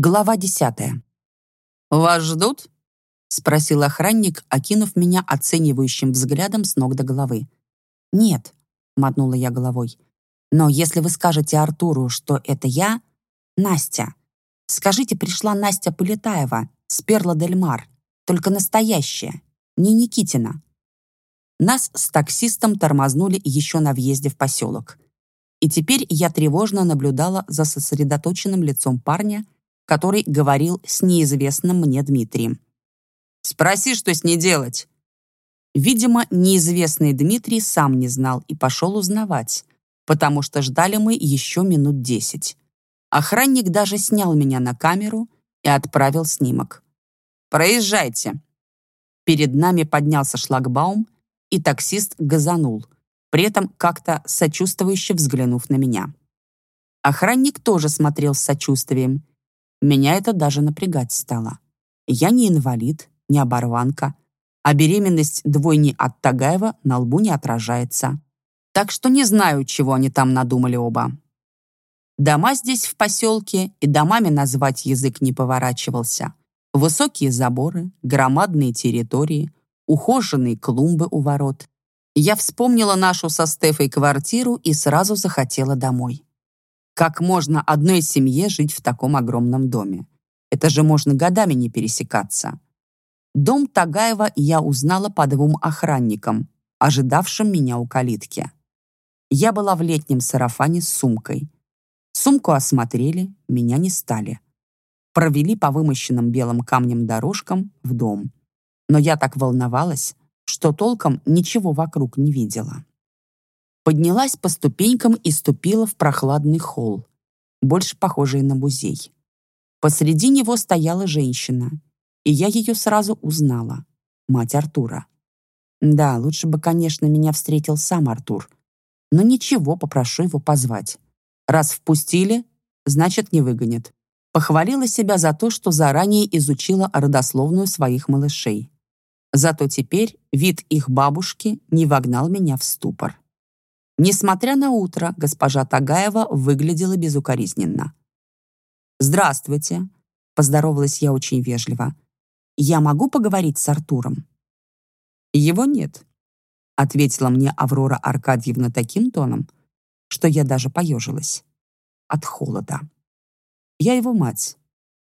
Глава десятая. «Вас ждут?» — спросил охранник, окинув меня оценивающим взглядом с ног до головы. «Нет», — мотнула я головой. «Но если вы скажете Артуру, что это я, Настя, скажите, пришла Настя Полетаева с Перла Дель Мар, только настоящая, не Никитина». Нас с таксистом тормознули еще на въезде в поселок. И теперь я тревожно наблюдала за сосредоточенным лицом парня, который говорил с неизвестным мне Дмитрием. «Спроси, что с ней делать!» Видимо, неизвестный Дмитрий сам не знал и пошел узнавать, потому что ждали мы еще минут десять. Охранник даже снял меня на камеру и отправил снимок. «Проезжайте!» Перед нами поднялся шлагбаум, и таксист газанул, при этом как-то сочувствующе взглянув на меня. Охранник тоже смотрел с сочувствием, меня это даже напрягать стало. Я не инвалид, не оборванка, а беременность двойни от Тагаева на лбу не отражается. Так что не знаю, чего они там надумали оба. Дома здесь в поселке, и домами назвать язык не поворачивался. Высокие заборы, громадные территории, ухоженные клумбы у ворот. Я вспомнила нашу со Стефой квартиру и сразу захотела домой. Как можно одной семье жить в таком огромном доме? Это же можно годами не пересекаться. Дом Тагаева я узнала по двум охранникам, ожидавшим меня у калитки. Я была в летнем сарафане с сумкой. Сумку осмотрели, меня не стали. Провели по вымощенным белым камнем дорожкам в дом. Но я так волновалась, что толком ничего вокруг не видела. Поднялась по ступенькам и ступила в прохладный холл, больше похожий на музей. Посреди него стояла женщина, и я ее сразу узнала. Мать Артура. Да, лучше бы, конечно, меня встретил сам Артур. Но ничего, попрошу его позвать. Раз впустили, значит, не выгонят. Похвалила себя за то, что заранее изучила родословную своих малышей. Зато теперь вид их бабушки не вогнал меня в ступор. Несмотря на утро, госпожа Тагаева выглядела безукоризненно. «Здравствуйте», — поздоровалась я очень вежливо. «Я могу поговорить с Артуром?» «Его нет», — ответила мне Аврора Аркадьевна таким тоном, что я даже поежилась. От холода. «Я его мать.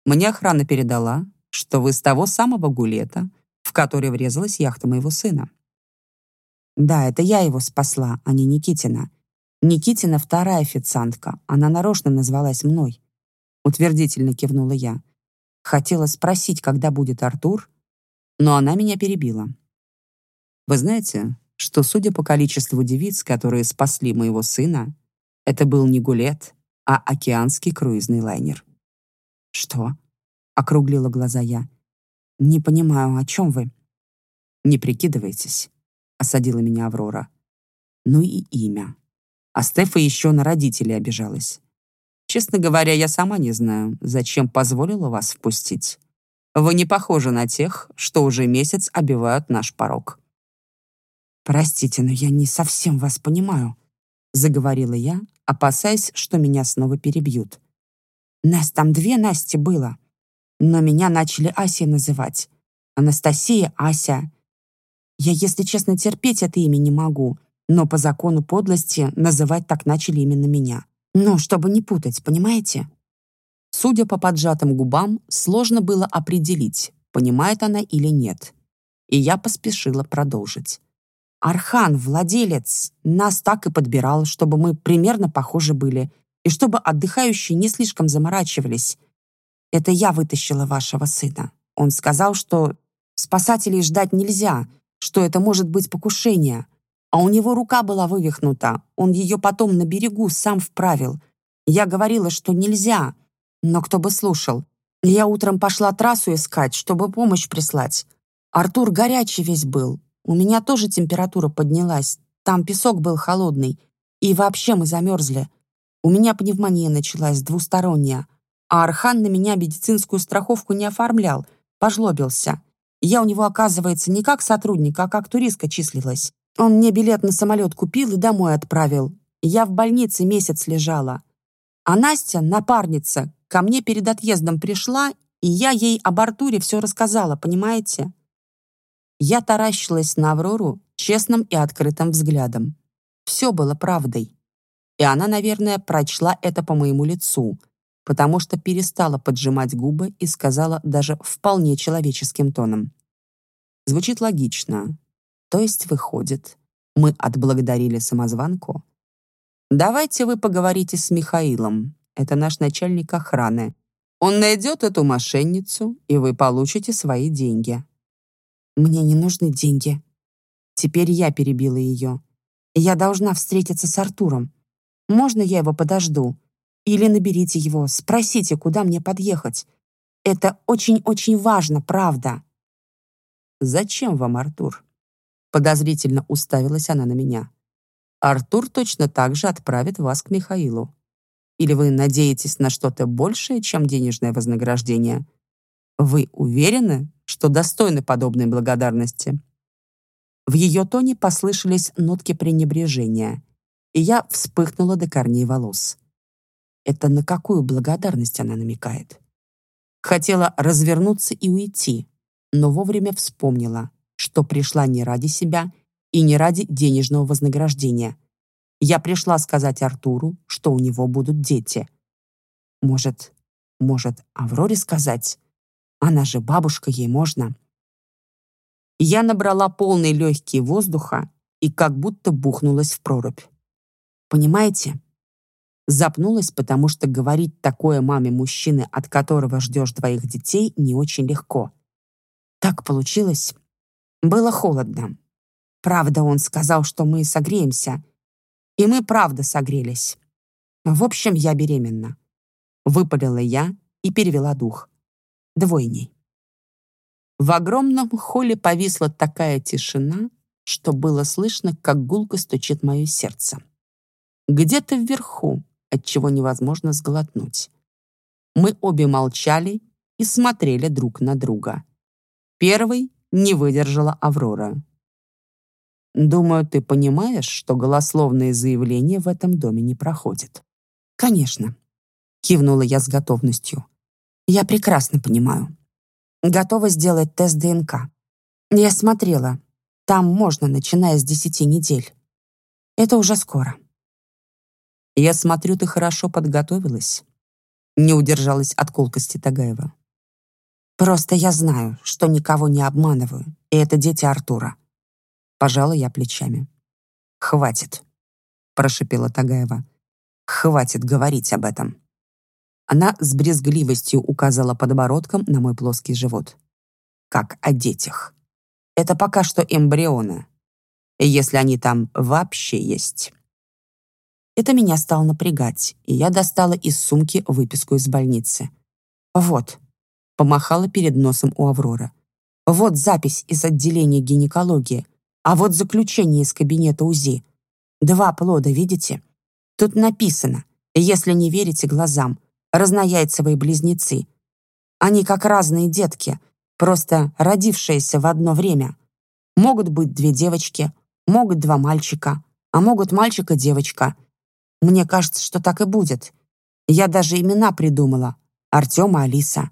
Мне охрана передала, что вы с того самого гулета, в который врезалась яхта моего сына. Да, это я его спасла, а не Никитина. Никитина вторая официантка. Она нарочно назвалась мной. Утвердительно кивнула я. Хотела спросить, когда будет Артур, но она меня перебила. Вы знаете, что, судя по количеству девиц, которые спасли моего сына, это был не гулет, а океанский круизный лайнер. «Что?» — округлила глаза я. «Не понимаю, о чем вы?» «Не прикидывайтесь. — осадила меня Аврора. Ну и имя. А Стефа еще на родителей обижалась. Честно говоря, я сама не знаю, зачем позволила вас впустить. Вы не похожи на тех, что уже месяц обивают наш порог. «Простите, но я не совсем вас понимаю», — заговорила я, опасаясь, что меня снова перебьют. «Нас там две Насти было, но меня начали Асей называть. Анастасия, Ася. Я, если честно, терпеть это имя не могу, но по закону подлости называть так начали именно меня. Ну, чтобы не путать, понимаете? Судя по поджатым губам, сложно было определить, понимает она или нет. И я поспешила продолжить. Архан, владелец, нас так и подбирал, чтобы мы примерно похожи были, и чтобы отдыхающие не слишком заморачивались. Это я вытащила вашего сына. Он сказал, что спасателей ждать нельзя, что это может быть покушение. А у него рука была вывихнута. Он ее потом на берегу сам вправил. Я говорила, что нельзя. Но кто бы слушал. Я утром пошла трассу искать, чтобы помощь прислать. Артур горячий весь был. У меня тоже температура поднялась. Там песок был холодный. И вообще мы замерзли. У меня пневмония началась, двусторонняя. А Архан на меня медицинскую страховку не оформлял. Пожлобился. Я у него, оказывается, не как сотрудник, а как туристка числилась. Он мне билет на самолет купил и домой отправил. Я в больнице месяц лежала. А Настя, напарница, ко мне перед отъездом пришла, и я ей об Артуре все рассказала, понимаете? Я таращилась на Аврору честным и открытым взглядом. Все было правдой. И она, наверное, прочла это по моему лицу, потому что перестала поджимать губы и сказала даже вполне человеческим тоном. Звучит логично. То есть, выходит, мы отблагодарили самозванку? Давайте вы поговорите с Михаилом. Это наш начальник охраны. Он найдет эту мошенницу, и вы получите свои деньги. Мне не нужны деньги. Теперь я перебила ее. Я должна встретиться с Артуром. Можно я его подожду? Или наберите его, спросите, куда мне подъехать. Это очень-очень важно, правда. Зачем вам Артур? Подозрительно уставилась она на меня. Артур точно так же отправит вас к Михаилу. Или вы надеетесь на что-то большее, чем денежное вознаграждение? Вы уверены, что достойны подобной благодарности?» В ее тоне послышались нотки пренебрежения, и я вспыхнула до корней волос. Это на какую благодарность она намекает? Хотела развернуться и уйти, но вовремя вспомнила, что пришла не ради себя и не ради денежного вознаграждения. Я пришла сказать Артуру, что у него будут дети. Может, может, Авроре сказать? Она же бабушка, ей можно. Я набрала полные легкие воздуха и как будто бухнулась в прорубь. Понимаете? Запнулась, потому что говорить такое маме мужчины, от которого ждешь двоих детей, не очень легко. Так получилось. Было холодно. Правда, он сказал, что мы согреемся. И мы правда согрелись. В общем, я беременна. Выпалила я и перевела дух. Двойней. В огромном холле повисла такая тишина, что было слышно, как гулко стучит мое сердце. Где-то вверху отчего невозможно сглотнуть. Мы обе молчали и смотрели друг на друга. Первый не выдержала Аврора. «Думаю, ты понимаешь, что голословные заявления в этом доме не проходят». «Конечно», — кивнула я с готовностью. «Я прекрасно понимаю. Готова сделать тест ДНК. Я смотрела. Там можно, начиная с десяти недель. Это уже скоро». «Я смотрю, ты хорошо подготовилась», — не удержалась от колкости Тагаева. «Просто я знаю, что никого не обманываю, и это дети Артура». Пожала я плечами. «Хватит», — прошипела Тагаева. «Хватит говорить об этом». Она с брезгливостью указала подбородком на мой плоский живот. «Как о детях. Это пока что эмбрионы, если они там вообще есть». Это меня стало напрягать, и я достала из сумки выписку из больницы. «Вот», — помахала перед носом у Авроры. «Вот запись из отделения гинекологии, а вот заключение из кабинета УЗИ. Два плода, видите? Тут написано, если не верите глазам, разнояйцевые близнецы. Они как разные детки, просто родившиеся в одно время. Могут быть две девочки, могут два мальчика, а могут мальчик и девочка — мне кажется, что так и будет. Я даже имена придумала. Артем и Алиса.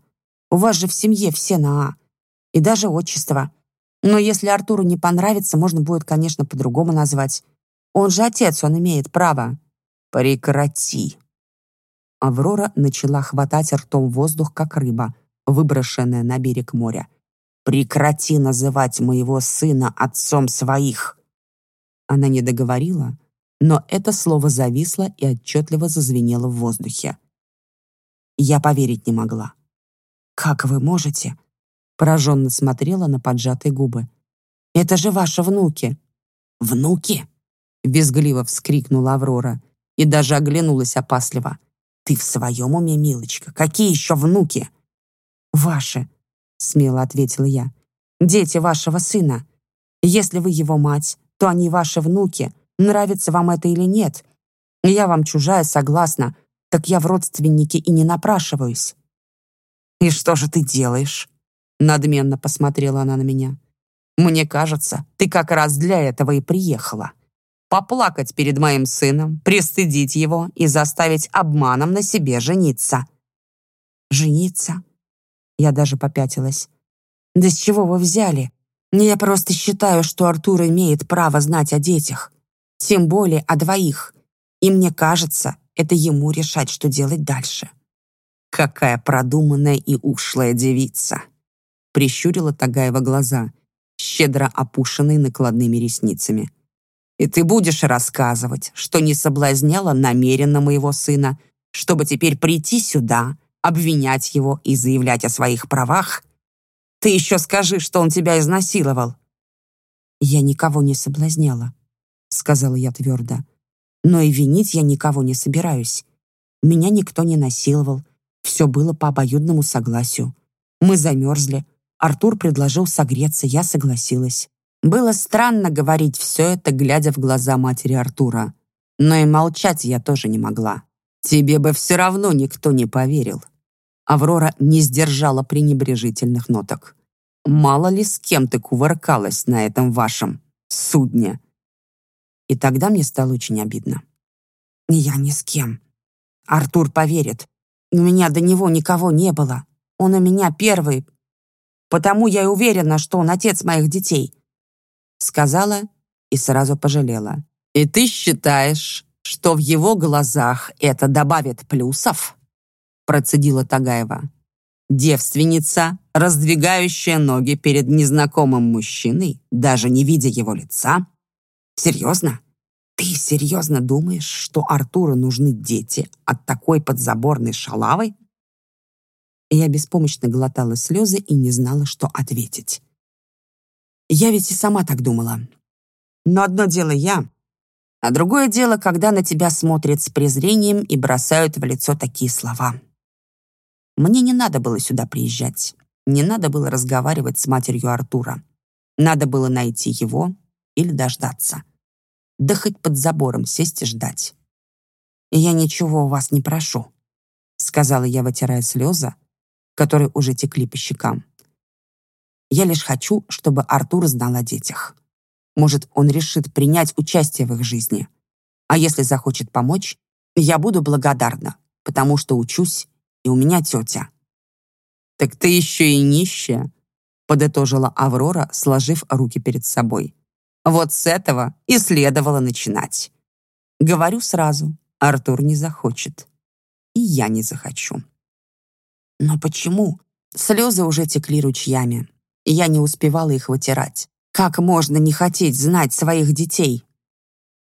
У вас же в семье все на «А». И даже отчество. Но если Артуру не понравится, можно будет, конечно, по-другому назвать. Он же отец, он имеет право. Прекрати. Аврора начала хватать ртом воздух, как рыба, выброшенная на берег моря. «Прекрати называть моего сына отцом своих!» Она не договорила, но это слово зависло и отчетливо зазвенело в воздухе. Я поверить не могла. «Как вы можете?» Пораженно смотрела на поджатые губы. «Это же ваши внуки!» «Внуки?» Визгливо вскрикнула Аврора и даже оглянулась опасливо. «Ты в своем уме, милочка? Какие еще внуки?» «Ваши», — смело ответила я. «Дети вашего сына. Если вы его мать, то они ваши внуки, Нравится вам это или нет? Я вам чужая, согласна. Так я в родственники и не напрашиваюсь». «И что же ты делаешь?» Надменно посмотрела она на меня. «Мне кажется, ты как раз для этого и приехала. Поплакать перед моим сыном, пристыдить его и заставить обманом на себе жениться». Жениться? Я даже попятилась. Да с чего вы взяли? Я просто считаю, что Артур имеет право знать о детях. Тем более о двоих. И мне кажется, это ему решать, что делать дальше. Какая продуманная и ушлая девица! Прищурила Тагаева глаза, щедро опушенные накладными ресницами. И ты будешь рассказывать, что не соблазняла намеренно моего сына, чтобы теперь прийти сюда, обвинять его и заявлять о своих правах? Ты еще скажи, что он тебя изнасиловал. Я никого не соблазняла, сказала я твердо. Но и винить я никого не собираюсь. Меня никто не насиловал. Все было по обоюдному согласию. Мы замерзли. Артур предложил согреться, я согласилась. Было странно говорить все это, глядя в глаза матери Артура. Но и молчать я тоже не могла. Тебе бы все равно никто не поверил. Аврора не сдержала пренебрежительных ноток. Мало ли с кем ты кувыркалась на этом вашем судне. И тогда мне стало очень обидно. Я ни с кем. Артур поверит. У меня до него никого не было. Он у меня первый. Потому я и уверена, что он отец моих детей. Сказала и сразу пожалела. И ты считаешь, что в его глазах это добавит плюсов? Процедила Тагаева. Девственница, раздвигающая ноги перед незнакомым мужчиной, даже не видя его лица? Серьезно? Ты серьезно думаешь, что Артуру нужны дети от такой подзаборной шалавы? Я беспомощно глотала слезы и не знала, что ответить. Я ведь и сама так думала. Но одно дело я, а другое дело, когда на тебя смотрят с презрением и бросают в лицо такие слова. Мне не надо было сюда приезжать. Не надо было разговаривать с матерью Артура. Надо было найти его или дождаться. Да хоть под забором сесть и ждать. «Я ничего у вас не прошу», — сказала я, вытирая слезы, которые уже текли по щекам. «Я лишь хочу, чтобы Артур знал о детях. Может, он решит принять участие в их жизни. А если захочет помочь, я буду благодарна, потому что учусь, и у меня тетя». «Так ты еще и нищая», — подытожила Аврора, сложив руки перед собой. Вот с этого и следовало начинать. Говорю сразу, Артур не захочет. И я не захочу. Но почему? Слезы уже текли ручьями, и я не успевала их вытирать. Как можно не хотеть знать своих детей?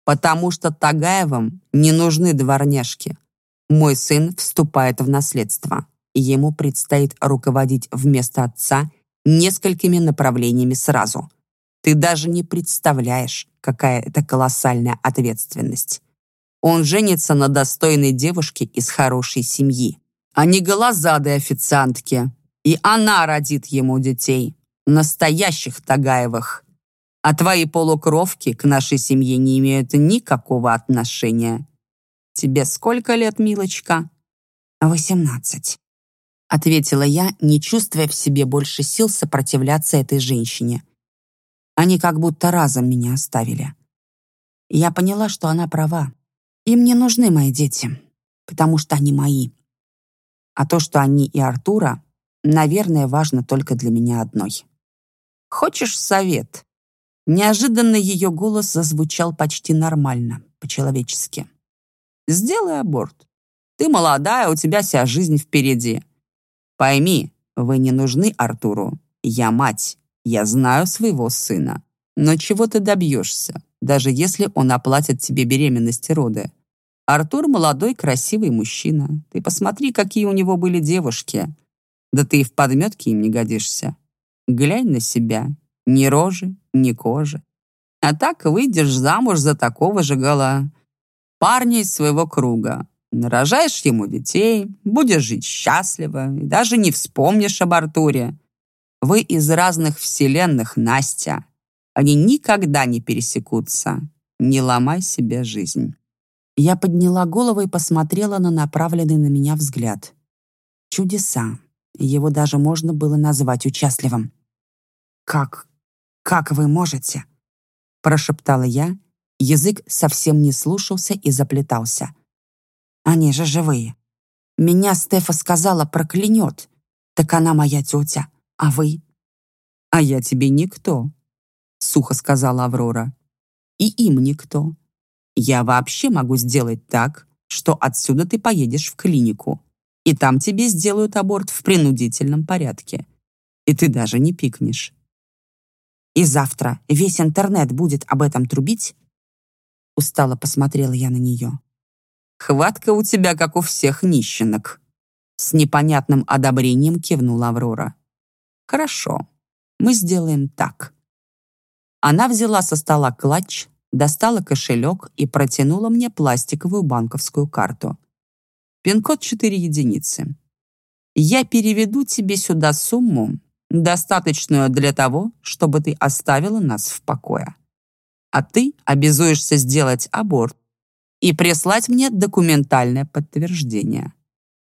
Потому что Тагаевым не нужны дворняжки. Мой сын вступает в наследство, и ему предстоит руководить вместо отца несколькими направлениями сразу — ты даже не представляешь, какая это колоссальная ответственность. Он женится на достойной девушке из хорошей семьи, а не голозадой официантке. И она родит ему детей, настоящих Тагаевых. А твои полукровки к нашей семье не имеют никакого отношения. Тебе сколько лет, милочка? Восемнадцать. Ответила я, не чувствуя в себе больше сил сопротивляться этой женщине. Они как будто разом меня оставили. Я поняла, что она права. Им не нужны мои дети, потому что они мои. А то, что они и Артура, наверное, важно только для меня одной. «Хочешь совет?» Неожиданно ее голос зазвучал почти нормально, по-человечески. «Сделай аборт. Ты молодая, у тебя вся жизнь впереди. Пойми, вы не нужны Артуру. Я мать. Я знаю своего сына. Но чего ты добьешься, даже если он оплатит тебе беременность и роды? Артур молодой, красивый мужчина. Ты посмотри, какие у него были девушки. Да ты и в подметке им не годишься. Глянь на себя. Ни рожи, ни кожи. А так выйдешь замуж за такого же гола. Парня из своего круга. Нарожаешь ему детей, будешь жить счастливо и даже не вспомнишь об Артуре. Вы из разных вселенных, Настя. Они никогда не пересекутся. Не ломай себе жизнь». Я подняла голову и посмотрела на направленный на меня взгляд. Чудеса. Его даже можно было назвать участливым. «Как? Как вы можете?» Прошептала я. Язык совсем не слушался и заплетался. «Они же живые. Меня Стефа сказала проклянет. Так она моя тетя, а вы? А я тебе никто, сухо сказала Аврора. И им никто. Я вообще могу сделать так, что отсюда ты поедешь в клинику, и там тебе сделают аборт в принудительном порядке. И ты даже не пикнешь. И завтра весь интернет будет об этом трубить? Устало посмотрела я на нее. Хватка у тебя, как у всех нищенок. С непонятным одобрением кивнула Аврора. Хорошо, мы сделаем так. Она взяла со стола клатч, достала кошелек и протянула мне пластиковую банковскую карту. Пин-код 4 единицы. Я переведу тебе сюда сумму, достаточную для того, чтобы ты оставила нас в покое. А ты обязуешься сделать аборт и прислать мне документальное подтверждение.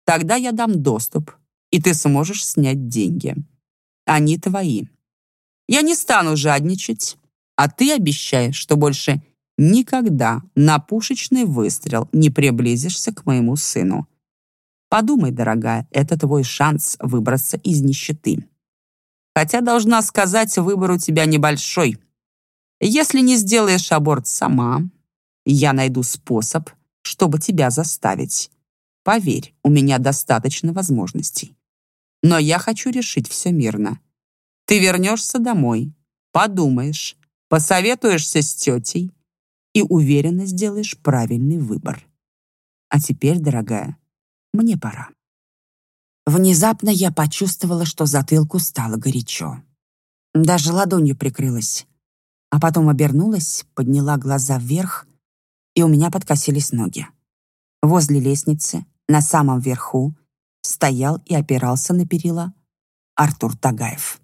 Тогда я дам доступ, и ты сможешь снять деньги. Они твои. Я не стану жадничать, а ты обещаешь, что больше никогда на пушечный выстрел не приблизишься к моему сыну. Подумай, дорогая, это твой шанс выбраться из нищеты. Хотя, должна сказать, выбор у тебя небольшой. Если не сделаешь аборт сама, я найду способ, чтобы тебя заставить. Поверь, у меня достаточно возможностей. Но я хочу решить все мирно. Ты вернешься домой, подумаешь, посоветуешься с тетей и уверенно сделаешь правильный выбор. А теперь, дорогая, мне пора. Внезапно я почувствовала, что затылку стало горячо. Даже ладонью прикрылась. А потом обернулась, подняла глаза вверх, и у меня подкосились ноги. Возле лестницы, на самом верху, стоял и опирался на перила Артур Тагаев.